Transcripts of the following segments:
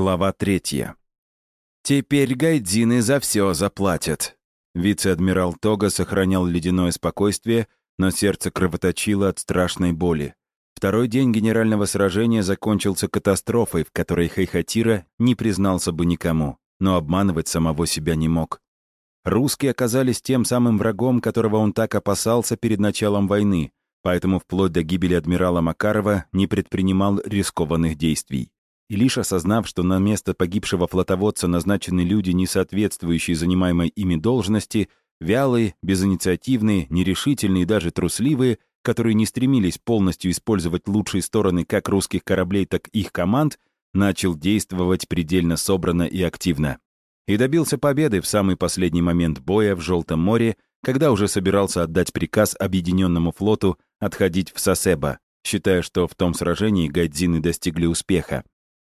Глава третья. «Теперь гайдзины за все заплатят». Вице-адмирал Тога сохранял ледяное спокойствие, но сердце кровоточило от страшной боли. Второй день генерального сражения закончился катастрофой, в которой Хайхатира не признался бы никому, но обманывать самого себя не мог. Русские оказались тем самым врагом, которого он так опасался перед началом войны, поэтому вплоть до гибели адмирала Макарова не предпринимал рискованных действий и лишь осознав, что на место погибшего флотоводца назначены люди, не соответствующие занимаемой ими должности, вялые, безинициативные, нерешительные и даже трусливые, которые не стремились полностью использовать лучшие стороны как русских кораблей, так и их команд, начал действовать предельно собранно и активно. И добился победы в самый последний момент боя в Желтом море, когда уже собирался отдать приказ Объединенному флоту отходить в Сосеба, считая, что в том сражении гайдзины достигли успеха.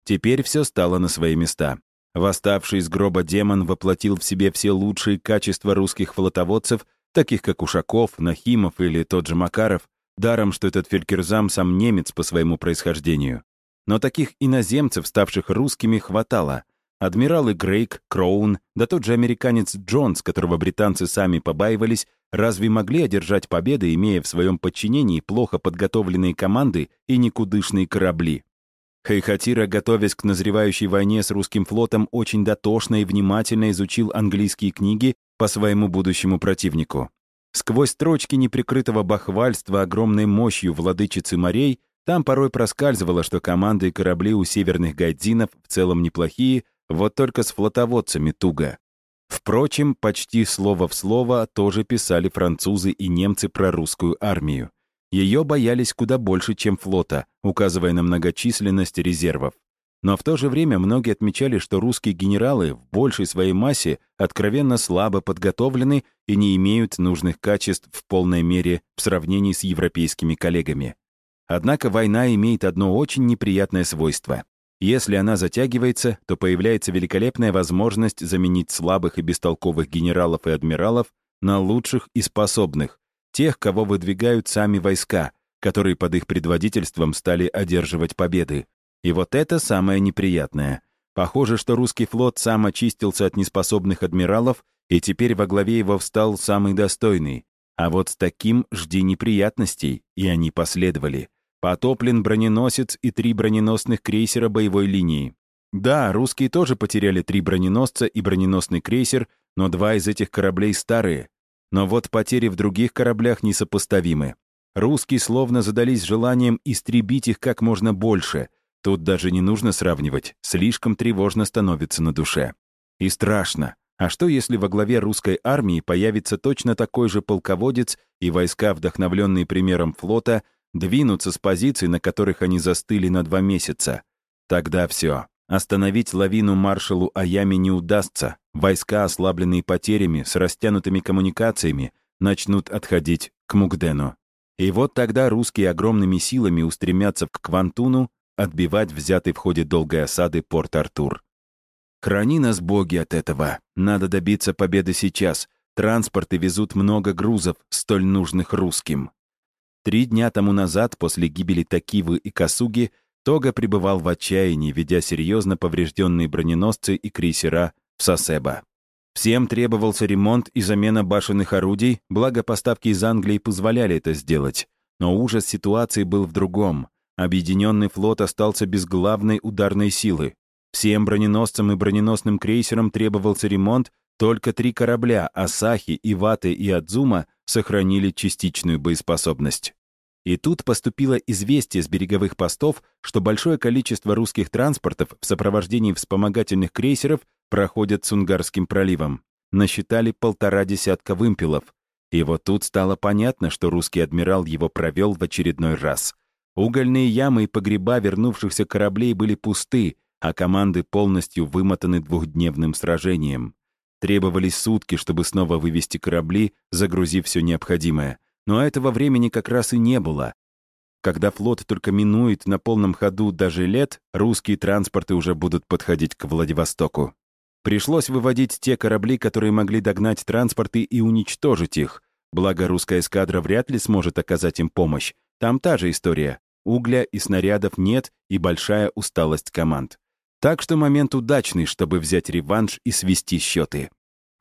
Теперь все стало на свои места. Восставший из гроба демон воплотил в себе все лучшие качества русских флотоводцев, таких как Ушаков, Нахимов или тот же Макаров, даром, что этот фелькерзам сам немец по своему происхождению. Но таких иноземцев, ставших русскими, хватало. Адмиралы Грейк, Кроун, да тот же американец Джонс, которого британцы сами побаивались, разве могли одержать победы, имея в своем подчинении плохо подготовленные команды и никудышные корабли? Хайхатира, готовясь к назревающей войне с русским флотом, очень дотошно и внимательно изучил английские книги по своему будущему противнику. Сквозь строчки неприкрытого бахвальства огромной мощью владычицы морей там порой проскальзывало, что команды и корабли у северных гайдзинов в целом неплохие, вот только с флотоводцами туго. Впрочем, почти слово в слово тоже писали французы и немцы про русскую армию. Ее боялись куда больше, чем флота, указывая на многочисленность резервов. Но в то же время многие отмечали, что русские генералы в большей своей массе откровенно слабо подготовлены и не имеют нужных качеств в полной мере в сравнении с европейскими коллегами. Однако война имеет одно очень неприятное свойство. Если она затягивается, то появляется великолепная возможность заменить слабых и бестолковых генералов и адмиралов на лучших и способных, тех, кого выдвигают сами войска, которые под их предводительством стали одерживать победы. И вот это самое неприятное. Похоже, что русский флот сам очистился от неспособных адмиралов, и теперь во главе его встал самый достойный. А вот с таким жди неприятностей, и они последовали. Потоплен броненосец и три броненосных крейсера боевой линии. Да, русские тоже потеряли три броненосца и броненосный крейсер, но два из этих кораблей старые, но вот потери в других кораблях несопоставимы. Русские словно задались желанием истребить их как можно больше. Тут даже не нужно сравнивать, слишком тревожно становится на душе. И страшно. А что, если во главе русской армии появится точно такой же полководец, и войска, вдохновленные примером флота, двинутся с позиций, на которых они застыли на два месяца? Тогда все. Остановить лавину маршалу Аями не удастся. Войска, ослабленные потерями, с растянутыми коммуникациями, начнут отходить к Мукдену. И вот тогда русские огромными силами устремятся к Квантуну отбивать взятый в ходе долгой осады Порт-Артур. Храни нас, боги, от этого. Надо добиться победы сейчас. Транспорты везут много грузов, столь нужных русским. Три дня тому назад, после гибели Такивы и Касуги, Тога пребывал в отчаянии, ведя серьезно поврежденные броненосцы и крейсера в Сосеба. Всем требовался ремонт и замена башенных орудий, благо поставки из Англии позволяли это сделать. Но ужас ситуации был в другом. Объединенный флот остался без главной ударной силы. Всем броненосцам и броненосным крейсерам требовался ремонт, только три корабля «Асахи», «Иваты» и «Адзума» сохранили частичную боеспособность. И тут поступило известие с береговых постов, что большое количество русских транспортов в сопровождении вспомогательных крейсеров проходят Сунгарским проливом. Насчитали полтора десятка вымпелов. И вот тут стало понятно, что русский адмирал его провел в очередной раз. Угольные ямы и погреба вернувшихся кораблей были пусты, а команды полностью вымотаны двухдневным сражением. Требовались сутки, чтобы снова вывести корабли, загрузив все необходимое. Но этого времени как раз и не было. Когда флот только минует на полном ходу даже лет, русские транспорты уже будут подходить к Владивостоку. Пришлось выводить те корабли, которые могли догнать транспорты и уничтожить их. Благо, русская эскадра вряд ли сможет оказать им помощь. Там та же история. Угля и снарядов нет и большая усталость команд. Так что момент удачный, чтобы взять реванш и свести счеты.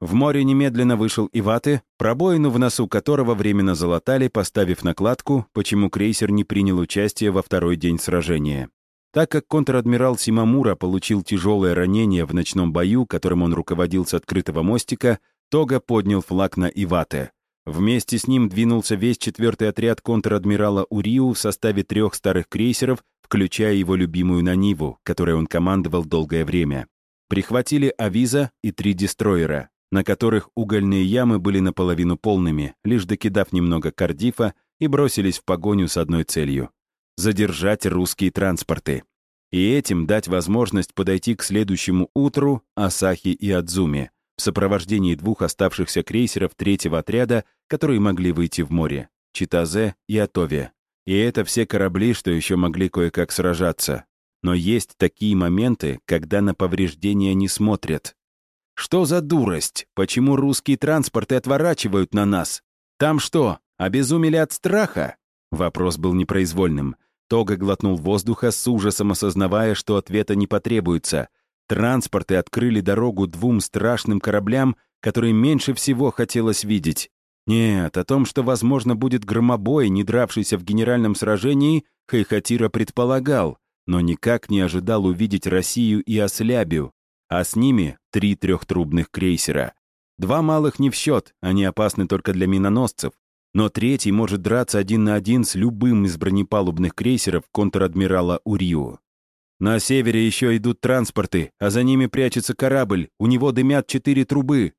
В море немедленно вышел Иваты, пробоину в носу которого временно залатали, поставив накладку, почему крейсер не принял участие во второй день сражения. Так как контр-адмирал Симамура получил тяжелое ранение в ночном бою, которым он руководил с открытого мостика, Тога поднял флаг на Ивате. Вместе с ним двинулся весь четвертый отряд контр-адмирала Уриу в составе трех старых крейсеров, включая его любимую Наниву, которой он командовал долгое время. Прихватили Авиза и три дестроера, на которых угольные ямы были наполовину полными, лишь докидав немного Кардифа и бросились в погоню с одной целью — задержать русские транспорты. И этим дать возможность подойти к следующему утру Асахи и Адзуми в сопровождении двух оставшихся крейсеров третьего отряда, которые могли выйти в море — Читазе и Атове. И это все корабли, что еще могли кое-как сражаться. Но есть такие моменты, когда на повреждения не смотрят. Что за дурость? Почему русские транспорты отворачивают на нас? Там что, обезумели от страха? Вопрос был непроизвольным. Тога глотнул воздуха, с ужасом осознавая, что ответа не потребуется. Транспорты открыли дорогу двум страшным кораблям, которые меньше всего хотелось видеть. Нет, о том, что, возможно, будет громобой, не дравшийся в генеральном сражении, Хайхатира предполагал, но никак не ожидал увидеть Россию и Ослябию, а с ними три трехтрубных крейсера. Два малых не в счет, они опасны только для миноносцев, но третий может драться один на один с любым из бронепалубных крейсеров контр-адмирала Урью. На севере еще идут транспорты, а за ними прячется корабль, у него дымят четыре трубы.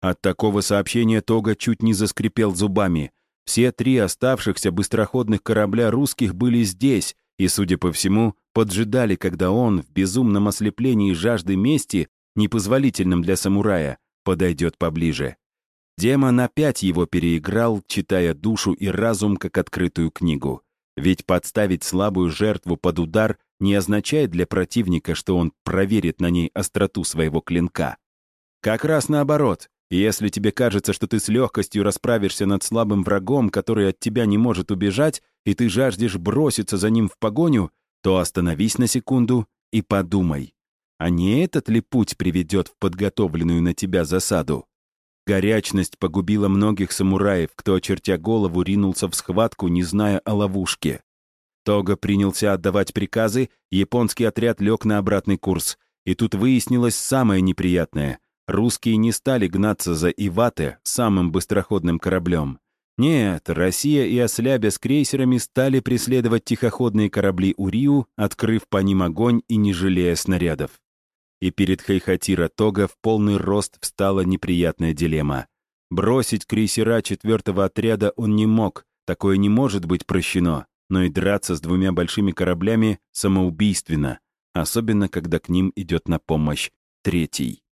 От такого сообщения Тога чуть не заскрипел зубами. Все три оставшихся быстроходных корабля русских были здесь, и, судя по всему, поджидали, когда он в безумном ослеплении жажды мести, непозволительном для самурая, подойдет поближе. Демон опять его переиграл, читая душу и разум как открытую книгу. Ведь подставить слабую жертву под удар не означает для противника, что он проверит на ней остроту своего клинка. Как раз наоборот. Если тебе кажется, что ты с легкостью расправишься над слабым врагом, который от тебя не может убежать, и ты жаждешь броситься за ним в погоню, то остановись на секунду и подумай, а не этот ли путь приведет в подготовленную на тебя засаду? Горячность погубила многих самураев, кто, очертя голову, ринулся в схватку, не зная о ловушке. Тога принялся отдавать приказы, японский отряд лег на обратный курс. И тут выяснилось самое неприятное. Русские не стали гнаться за Ивате, самым быстроходным кораблем. Нет, Россия и Ослябя с крейсерами стали преследовать тихоходные корабли Уриу, открыв по ним огонь и не жалея снарядов. И перед Хайхатира Тога в полный рост встала неприятная дилемма. Бросить крейсера четвертого отряда он не мог, такое не может быть прощено, но и драться с двумя большими кораблями самоубийственно, особенно когда к ним идет на помощь третий.